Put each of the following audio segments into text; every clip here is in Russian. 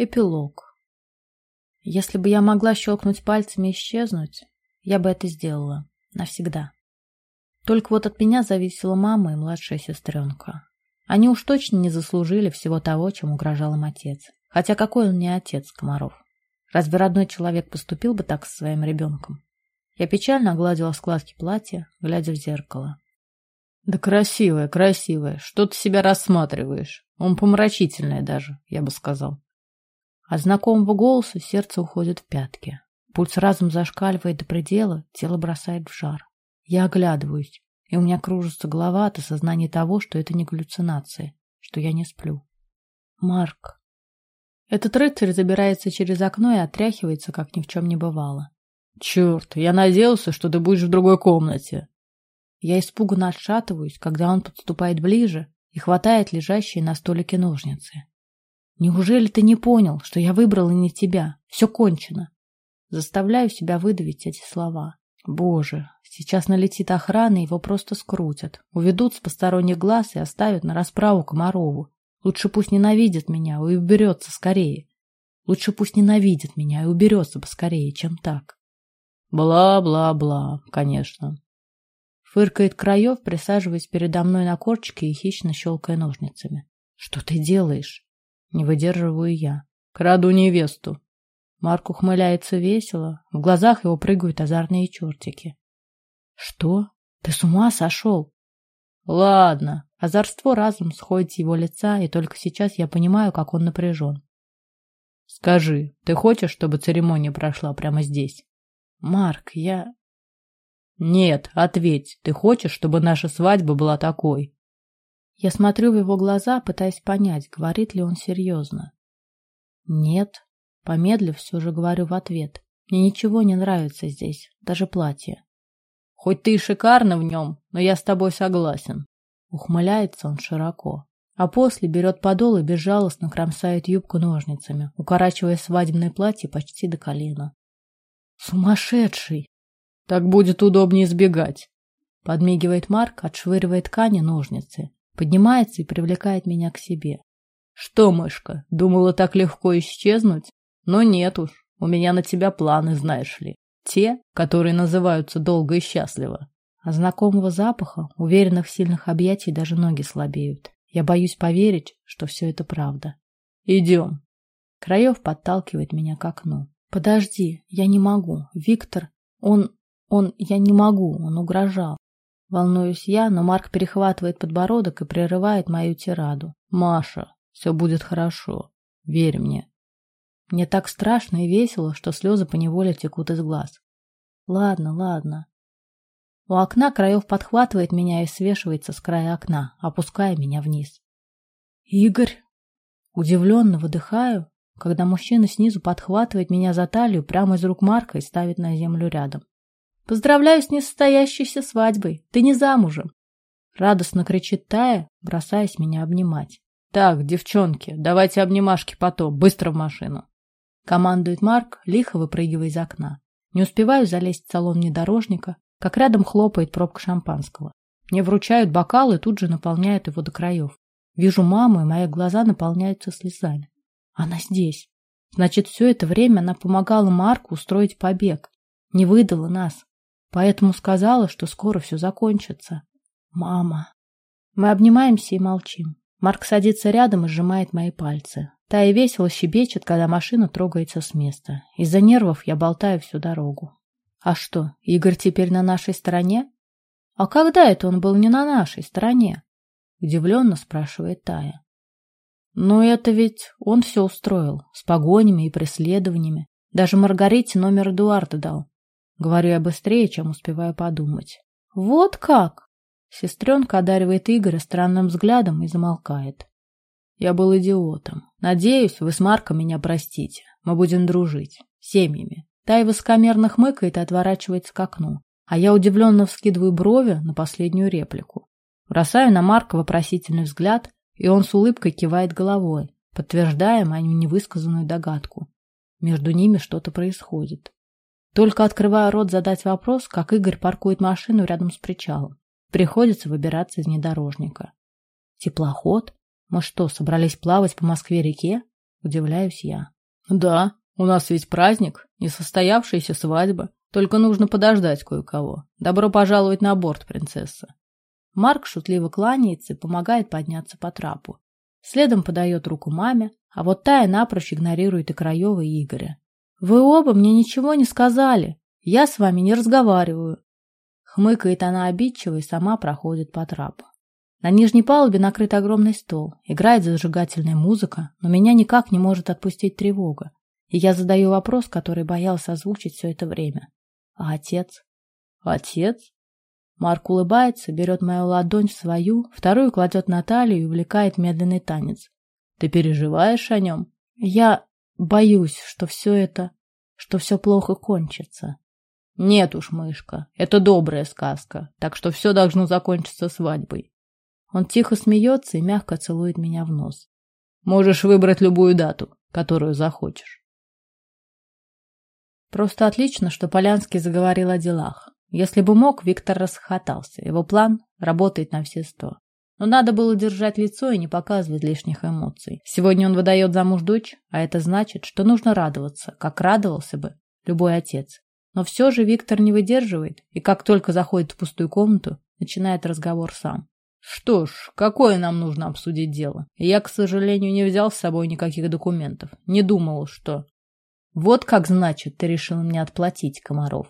Эпилог. Если бы я могла щелкнуть пальцами и исчезнуть, я бы это сделала. Навсегда. Только вот от меня зависела мама и младшая сестренка. Они уж точно не заслужили всего того, чем угрожал им отец. Хотя какой он не отец, Комаров? Разве родной человек поступил бы так со своим ребенком? Я печально огладила складки платья, глядя в зеркало. Да красивая, красивая. Что ты себя рассматриваешь? Он помрачительный даже, я бы сказал. От знакомого голоса сердце уходит в пятки. Пульс разом зашкаливает до предела, тело бросает в жар. Я оглядываюсь, и у меня кружится голова от осознания того, что это не галлюцинации, что я не сплю. Марк. Этот рыцарь забирается через окно и отряхивается, как ни в чем не бывало. Черт, я надеялся, что ты будешь в другой комнате. Я испуганно отшатываюсь, когда он подступает ближе и хватает лежащие на столике ножницы. Неужели ты не понял, что я выбрала не тебя? Все кончено. Заставляю себя выдавить эти слова. Боже, сейчас налетит охрана, его просто скрутят. Уведут с посторонних глаз и оставят на расправу Комарову. Лучше пусть ненавидит меня и уберется скорее. Лучше пусть ненавидит меня и уберется поскорее, чем так. Бла-бла-бла, конечно. Фыркает Краев, присаживаясь передо мной на корчике и хищно щелкая ножницами. Что ты делаешь? Не выдерживаю я. Краду невесту. Марк ухмыляется весело. В глазах его прыгают озорные чертики. Что? Ты с ума сошел? Ладно. Озорство разом сходит с его лица, и только сейчас я понимаю, как он напряжен. Скажи, ты хочешь, чтобы церемония прошла прямо здесь? Марк, я... Нет, ответь. Ты хочешь, чтобы наша свадьба была такой? Я смотрю в его глаза, пытаясь понять, говорит ли он серьезно. Нет. Помедлив, все же говорю в ответ. Мне ничего не нравится здесь, даже платье. Хоть ты и шикарно в нем, но я с тобой согласен. Ухмыляется он широко. А после берет подол и безжалостно кромсает юбку ножницами, укорачивая свадебное платье почти до колена. Сумасшедший! Так будет удобнее избегать. Подмигивает Марк, отшвыривает ткани ножницы, поднимается и привлекает меня к себе. Что, мышка, думала так легко исчезнуть? Но нет уж, у меня на тебя планы, знаешь ли. Те, которые называются долго и счастливо. От знакомого запаха, уверенных сильных объятий даже ноги слабеют. Я боюсь поверить, что все это правда. Идем. Краев подталкивает меня к окну. Подожди, я не могу. Виктор, он... он... я не могу, он угрожал. Волнуюсь я, но Марк перехватывает подбородок и прерывает мою тираду. «Маша, все будет хорошо. Верь мне». Мне так страшно и весело, что слезы поневоле текут из глаз. Ладно, ладно. У окна Краев подхватывает меня и свешивается с края окна, опуская меня вниз. «Игорь!» Удивленно выдыхаю, когда мужчина снизу подхватывает меня за талию прямо из рук Марка и ставит на землю рядом. Поздравляю с несостоящейся свадьбой. Ты не замужем. Радостно кричит Тая, бросаясь меня обнимать. Так, девчонки, давайте обнимашки потом, быстро в машину. Командует Марк, лихо выпрыгивая из окна. Не успеваю залезть в салон внедорожника, как рядом хлопает пробка шампанского. Мне вручают бокал и тут же наполняют его до краев. Вижу маму, и мои глаза наполняются слезами. Она здесь. Значит, все это время она помогала Марку устроить побег. Не выдала нас. Поэтому сказала, что скоро все закончится. Мама. Мы обнимаемся и молчим. Марк садится рядом и сжимает мои пальцы. Та и весело щебечет, когда машина трогается с места. Из-за нервов я болтаю всю дорогу. А что, Игорь теперь на нашей стороне? А когда это он был не на нашей стороне? Удивленно спрашивает Тая. Но это ведь он все устроил, с погонями и преследованиями. Даже Маргарите номер Эдуарда дал. Говорю я быстрее, чем успеваю подумать. Вот как? Сестренка одаривает Игоря странным взглядом и замолкает. Я был идиотом. Надеюсь, вы с Марком меня простите. Мы будем дружить. Семьями. Тай высокомерно хмыкает и отворачивается к окну. А я удивленно вскидываю брови на последнюю реплику. Бросаю на Марка вопросительный взгляд, и он с улыбкой кивает головой, подтверждая мою невысказанную догадку. Между ними что-то происходит. Только открываю рот задать вопрос, как Игорь паркует машину рядом с причалом. Приходится выбираться из внедорожника. Теплоход? Мы что, собрались плавать по Москве-реке? Удивляюсь я. Да, у нас ведь праздник, несостоявшаяся свадьба. Только нужно подождать кое-кого. Добро пожаловать на борт, принцесса. Марк шутливо кланяется и помогает подняться по трапу. Следом подает руку маме, а вот Тая напрочь игнорирует и Краева, и Игоря. «Вы оба мне ничего не сказали. Я с вами не разговариваю». Хмыкает она обидчиво и сама проходит по трапу. На нижней палубе накрыт огромный стол, играет зажигательная музыка, но меня никак не может отпустить тревога. И я задаю вопрос, который боялся озвучить все это время. А отец? Отец? Марк улыбается, берет мою ладонь в свою, вторую кладет на талию и увлекает медленный танец. Ты переживаешь о нем? Я боюсь, что все это, что все плохо кончится. Нет уж, мышка, это добрая сказка, так что все должно закончиться свадьбой. Он тихо смеется и мягко целует меня в нос. Можешь выбрать любую дату, которую захочешь. Просто отлично, что Полянский заговорил о делах. Если бы мог, Виктор расхохотался. Его план работает на все сто. Но надо было держать лицо и не показывать лишних эмоций. Сегодня он выдает замуж дочь, а это значит, что нужно радоваться, как радовался бы любой отец. Но все же Виктор не выдерживает, и как только заходит в пустую комнату, начинает разговор сам. Что ж, какое нам нужно обсудить дело? Я, к сожалению, не взял с собой никаких документов. Не думал, что... Вот как значит, ты решил мне отплатить, Комаров.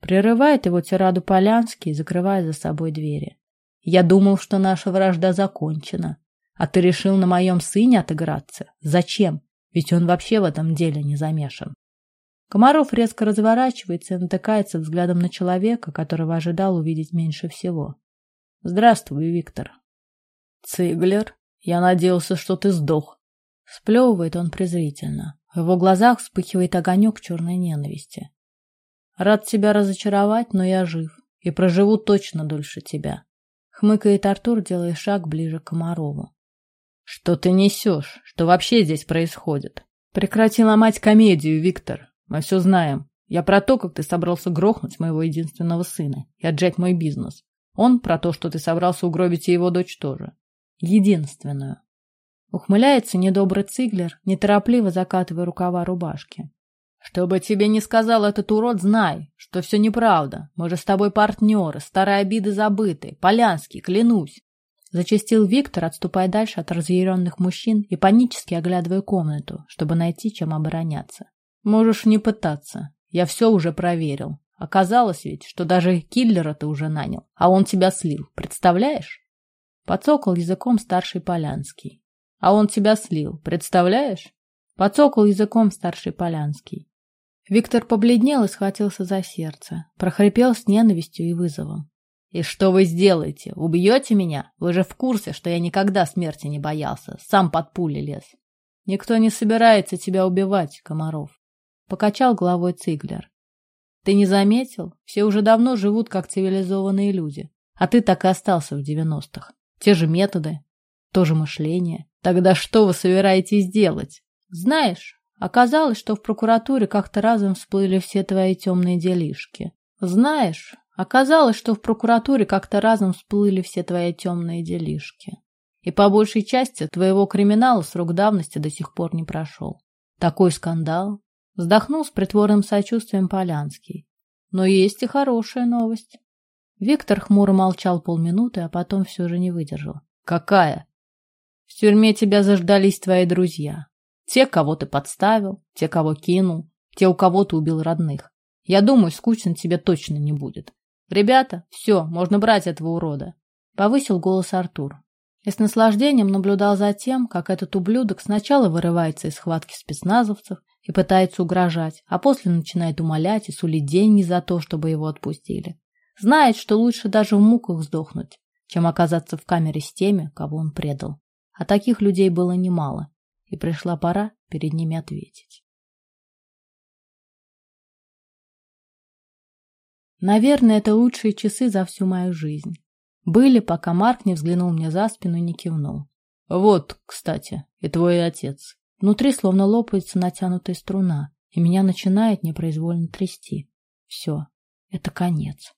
Прерывает его тираду Полянский, закрывая за собой двери. Я думал, что наша вражда закончена. А ты решил на моем сыне отыграться? Зачем? Ведь он вообще в этом деле не замешан. Комаров резко разворачивается и натыкается взглядом на человека, которого ожидал увидеть меньше всего. Здравствуй, Виктор. Циглер, я надеялся, что ты сдох. Сплевывает он презрительно. В его глазах вспыхивает огонек черной ненависти. Рад тебя разочаровать, но я жив и проживу точно дольше тебя. Хмыкает Артур, делая шаг ближе к Комарову. Что ты несешь? Что вообще здесь происходит? Прекрати ломать комедию, Виктор. Мы все знаем. Я про то, как ты собрался грохнуть моего единственного сына и отжать мой бизнес. Он про то, что ты собрался угробить и его дочь тоже. Единственную. Ухмыляется недобрый Циглер, неторопливо закатывая рукава рубашки. Что бы тебе ни сказал этот урод, знай, что все неправда. Мы же с тобой партнеры, старые обиды забыты. Полянский, клянусь. Зачастил Виктор, отступая дальше от разъяренных мужчин и панически оглядывая комнату, чтобы найти, чем обороняться. Можешь не пытаться. Я все уже проверил. Оказалось ведь, что даже киллера ты уже нанял, а он тебя слил. Представляешь? Подсокол языком старший Полянский. А он тебя слил. Представляешь? Подсокол языком старший Полянский. Виктор побледнел и схватился за сердце. Прохрипел с ненавистью и вызовом. «И что вы сделаете? Убьете меня? Вы же в курсе, что я никогда смерти не боялся. Сам под пули лез». «Никто не собирается тебя убивать, Комаров», — покачал головой Циглер. Ты не заметил? Все уже давно живут как цивилизованные люди. А ты так и остался в девяностых. Те же методы, то же мышление. Тогда что вы собираетесь делать? Знаешь, оказалось, что в прокуратуре как-то разом всплыли все твои темные делишки. Знаешь, оказалось, что в прокуратуре как-то разом всплыли все твои темные делишки. И по большей части твоего криминала срок давности до сих пор не прошел. Такой скандал, Вздохнул с притворным сочувствием Полянский. Но есть и хорошая новость. Виктор хмуро молчал полминуты, а потом все же не выдержал. Какая? В тюрьме тебя заждались твои друзья. Те, кого ты подставил, те, кого кинул, те, у кого ты убил родных. Я думаю, скучно тебе точно не будет. Ребята, все, можно брать этого урода. Повысил голос Артур. И с наслаждением наблюдал за тем, как этот ублюдок сначала вырывается из схватки спецназовцев, и пытается угрожать, а после начинает умолять и сулить деньги за то, чтобы его отпустили. Знает, что лучше даже в муках сдохнуть, чем оказаться в камере с теми, кого он предал. А таких людей было немало, и пришла пора перед ними ответить. Наверное, это лучшие часы за всю мою жизнь. Были, пока Марк не взглянул мне за спину и не кивнул. Вот, кстати, и твой отец. Внутри словно лопается натянутая струна, и меня начинает непроизвольно трясти. Все, это конец.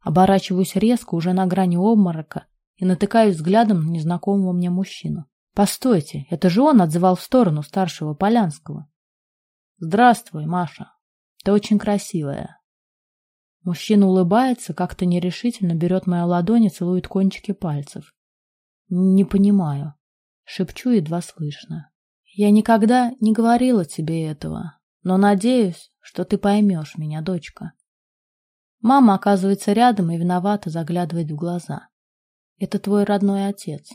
Оборачиваюсь резко, уже на грани обморока, и натыкаюсь взглядом на незнакомого мне мужчину. Постойте, это же он отзывал в сторону старшего Полянского. Здравствуй, Маша. Ты очень красивая. Мужчина улыбается, как-то нерешительно берет мою ладонь и целует кончики пальцев. Не понимаю. Шепчу едва слышно. Я никогда не говорила тебе этого, но надеюсь, что ты поймешь меня, дочка. Мама оказывается рядом и виновато заглядывает в глаза. Это твой родной отец.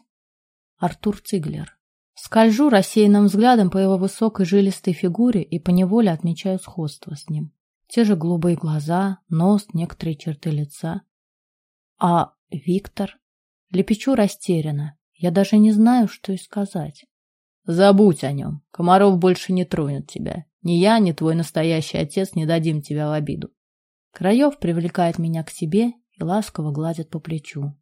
Артур Циглер. Скольжу рассеянным взглядом по его высокой жилистой фигуре и поневоле отмечаю сходство с ним. Те же голубые глаза, нос, некоторые черты лица. А Виктор? Лепечу растерянно. Я даже не знаю, что и сказать. Забудь о нем. Комаров больше не тронет тебя. Ни я, ни твой настоящий отец не дадим тебя в обиду. Краев привлекает меня к себе и ласково гладит по плечу.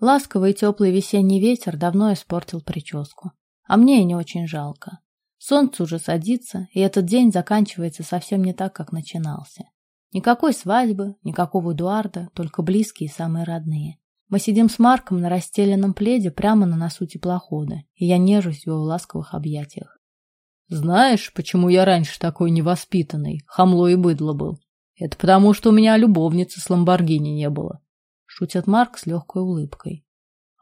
Ласковый теплый весенний ветер давно испортил прическу. А мне и не очень жалко. Солнце уже садится, и этот день заканчивается совсем не так, как начинался. Никакой свадьбы, никакого Эдуарда, только близкие и самые родные. Мы сидим с Марком на расстеленном пледе прямо на носу теплохода, и я нежусь в его ласковых объятиях. Знаешь, почему я раньше такой невоспитанный, хамло и быдло был? Это потому, что у меня любовницы с Ламборгини не было. Шутит Марк с легкой улыбкой.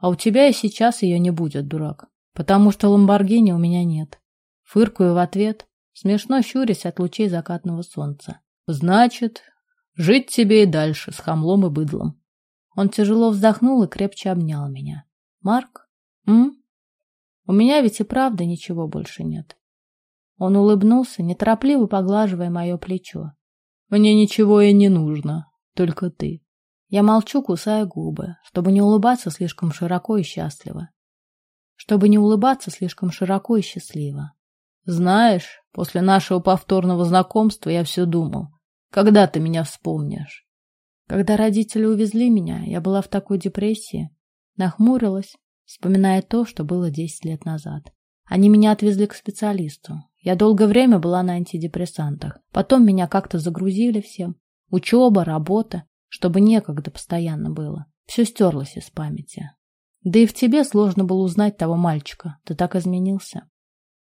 А у тебя и сейчас ее не будет, дурак. Потому что Ламборгини у меня нет. Фыркаю в ответ, смешно щурясь от лучей закатного солнца. Значит, жить тебе и дальше с хамлом и быдлом. Он тяжело вздохнул и крепче обнял меня. «Марк? М? У меня ведь и правда ничего больше нет». Он улыбнулся, неторопливо поглаживая мое плечо. «Мне ничего и не нужно, только ты». Я молчу, кусая губы, чтобы не улыбаться слишком широко и счастливо. Чтобы не улыбаться слишком широко и счастливо. Знаешь, после нашего повторного знакомства я все думал, когда ты меня вспомнишь. Когда родители увезли меня, я была в такой депрессии. Нахмурилась, вспоминая то, что было десять лет назад. Они меня отвезли к специалисту. Я долгое время была на антидепрессантах. Потом меня как-то загрузили всем. Учеба, работа, чтобы некогда постоянно было. Все стерлось из памяти. Да и в тебе сложно было узнать того мальчика. Ты так изменился.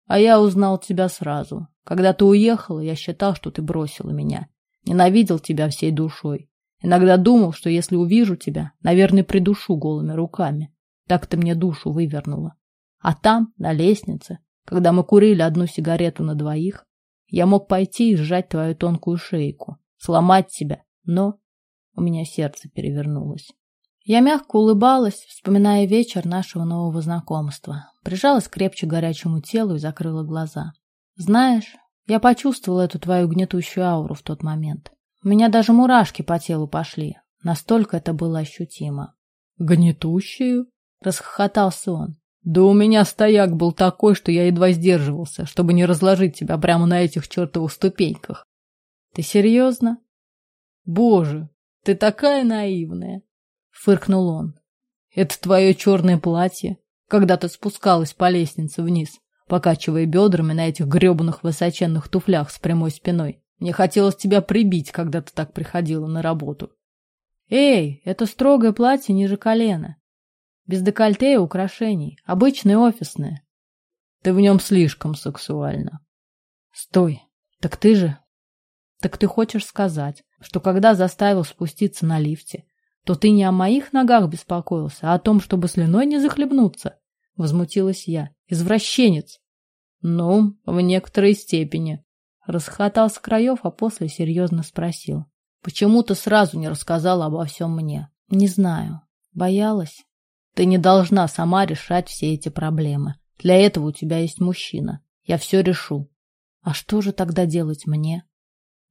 А я узнал тебя сразу. Когда ты уехала, я считал, что ты бросила меня. Ненавидел тебя всей душой. Иногда думал, что если увижу тебя, наверное, придушу голыми руками. Так ты мне душу вывернула. А там, на лестнице, когда мы курили одну сигарету на двоих, я мог пойти и сжать твою тонкую шейку, сломать тебя, но у меня сердце перевернулось. Я мягко улыбалась, вспоминая вечер нашего нового знакомства. Прижалась крепче к горячему телу и закрыла глаза. Знаешь, я почувствовала эту твою гнетущую ауру в тот момент. У меня даже мурашки по телу пошли. Настолько это было ощутимо. «Гнетущую?» — расхохотался он. «Да у меня стояк был такой, что я едва сдерживался, чтобы не разложить тебя прямо на этих чертовых ступеньках». «Ты серьезно?» «Боже, ты такая наивная!» — фыркнул он. «Это твое черное платье, когда ты спускалась по лестнице вниз, покачивая бедрами на этих гребаных высоченных туфлях с прямой спиной. Мне хотелось тебя прибить, когда ты так приходила на работу. Эй, это строгое платье ниже колена. Без декольте и украшений. Обычное офисное. Ты в нем слишком сексуальна. Стой. Так ты же... Так ты хочешь сказать, что когда заставил спуститься на лифте, то ты не о моих ногах беспокоился, а о том, чтобы слюной не захлебнуться? Возмутилась я. Извращенец. Ну, в некоторой степени. Расхотал с краев, а после серьезно спросил. Почему ты сразу не рассказала обо всем мне? Не знаю. Боялась? Ты не должна сама решать все эти проблемы. Для этого у тебя есть мужчина. Я все решу. А что же тогда делать мне?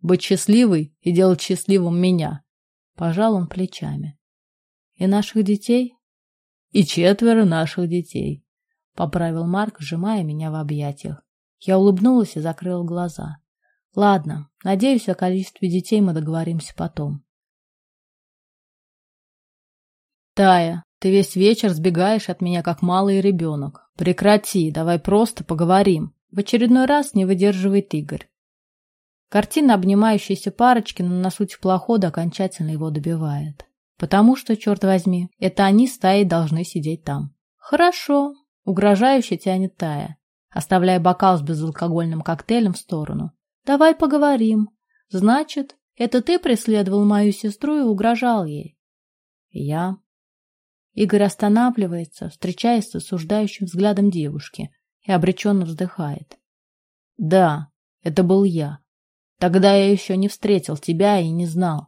Быть счастливой и делать счастливым меня. Пожал он плечами. И наших детей? И четверо наших детей. Поправил Марк, сжимая меня в объятиях. Я улыбнулась и закрыла глаза. Ладно, надеюсь, о количестве детей мы договоримся потом. Тая, ты весь вечер сбегаешь от меня, как малый ребенок. Прекрати, давай просто поговорим. В очередной раз не выдерживает Игорь. Картина обнимающейся парочки на носу теплохода окончательно его добивает. Потому что, черт возьми, это они стаей должны сидеть там. Хорошо, Угрожающе тянет Тая, оставляя бокал с безалкогольным коктейлем в сторону. Давай поговорим. Значит, это ты преследовал мою сестру и угрожал ей? Я. Игорь останавливается, встречаясь с осуждающим взглядом девушки и обреченно вздыхает. Да, это был я. Тогда я еще не встретил тебя и не знал.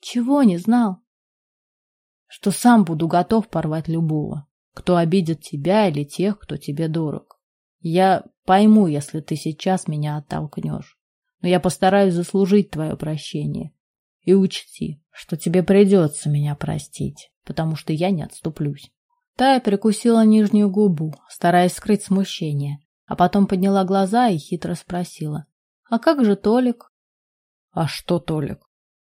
Чего не знал? Что сам буду готов порвать любого, кто обидит тебя или тех, кто тебе дорог. Я пойму, если ты сейчас меня оттолкнешь, но я постараюсь заслужить твое прощение. И учти, что тебе придется меня простить, потому что я не отступлюсь. Тая прикусила нижнюю губу, стараясь скрыть смущение, а потом подняла глаза и хитро спросила. «А как же Толик?» «А что Толик?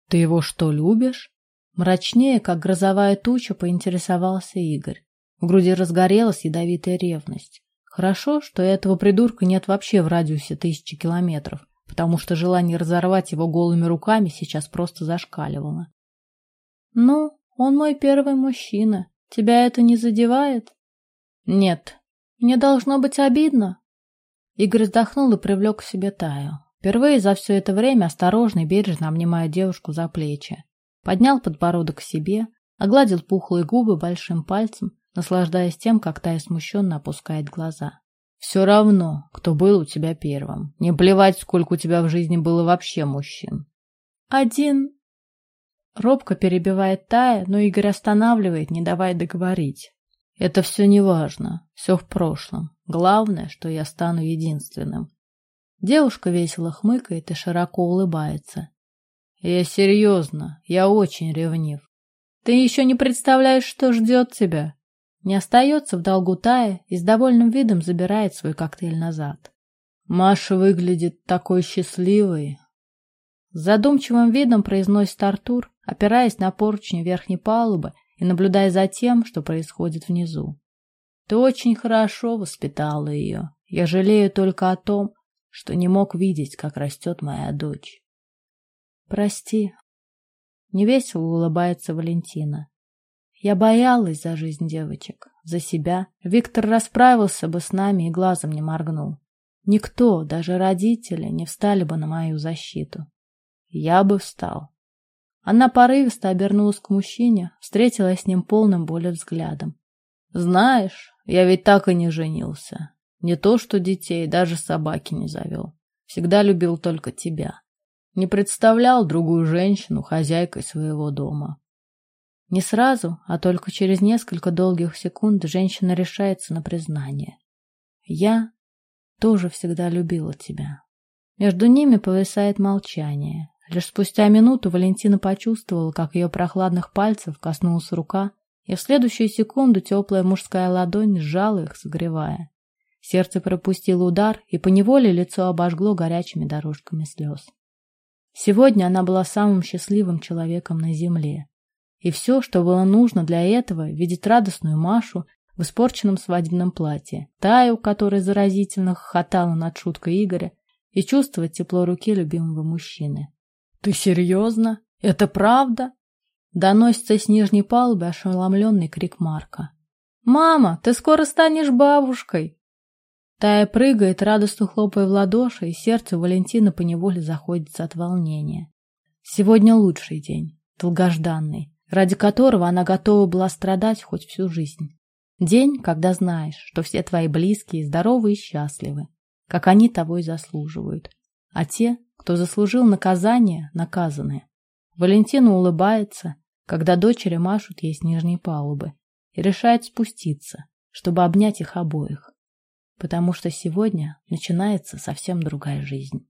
Ты его что, любишь?» Мрачнее, как грозовая туча, поинтересовался Игорь. В груди разгорелась ядовитая ревность. Хорошо, что этого придурка нет вообще в радиусе тысячи километров, потому что желание разорвать его голыми руками сейчас просто зашкаливало. «Ну, он мой первый мужчина. Тебя это не задевает?» «Нет. Мне должно быть обидно?» Игорь вздохнул и привлек к себе Таю. Впервые за все это время осторожно и бережно обнимая девушку за плечи. Поднял подбородок к себе, огладил пухлые губы большим пальцем, наслаждаясь тем, как Тая смущенно опускает глаза. «Все равно, кто был у тебя первым. Не плевать, сколько у тебя в жизни было вообще мужчин». «Один...» Робко перебивает Тая, но Игорь останавливает, не давая договорить. «Это все не важно. Все в прошлом. Главное, что я стану единственным. Девушка весело хмыкает и широко улыбается. Я серьезно, я очень ревнив. Ты еще не представляешь, что ждет тебя. Не остается в долгу Тая и с довольным видом забирает свой коктейль назад. Маша выглядит такой счастливой. С задумчивым видом произносит Артур, опираясь на поручни верхней палубы и наблюдая за тем, что происходит внизу. Ты очень хорошо воспитала ее. Я жалею только о том, что не мог видеть, как растет моя дочь. Прости. Невесело улыбается Валентина. Я боялась за жизнь девочек, за себя. Виктор расправился бы с нами и глазом не моргнул. Никто, даже родители, не встали бы на мою защиту. Я бы встал. Она порывисто обернулась к мужчине, встретилась с ним полным боли взглядом. Знаешь, я ведь так и не женился. Не то что детей, даже собаки не завел. Всегда любил только тебя. Не представлял другую женщину хозяйкой своего дома. Не сразу, а только через несколько долгих секунд женщина решается на признание. Я тоже всегда любила тебя. Между ними повисает молчание. Лишь спустя минуту Валентина почувствовала, как ее прохладных пальцев коснулась рука, и в следующую секунду теплая мужская ладонь сжала их, согревая. Сердце пропустило удар, и поневоле лицо обожгло горячими дорожками слез. Сегодня она была самым счастливым человеком на земле. И все, что было нужно для этого, видеть радостную Машу в испорченном свадебном платье, Таю, которая заразительно хохотала над шуткой Игоря, и чувствовать тепло руки любимого мужчины. «Ты серьезно? Это правда?» Доносится с нижней палубы ошеломленный крик Марка. «Мама, ты скоро станешь бабушкой!» Тая прыгает, радостно хлопая в ладоши, и сердце Валентины поневоле заходится от волнения. Сегодня лучший день, долгожданный, ради которого она готова была страдать хоть всю жизнь. День, когда знаешь, что все твои близкие здоровы и счастливы, как они того и заслуживают. А те, кто заслужил наказание, наказаны. Валентина улыбается, когда дочери машут ей с нижней палубы, и решает спуститься, чтобы обнять их обоих. Потому что сегодня начинается совсем другая жизнь.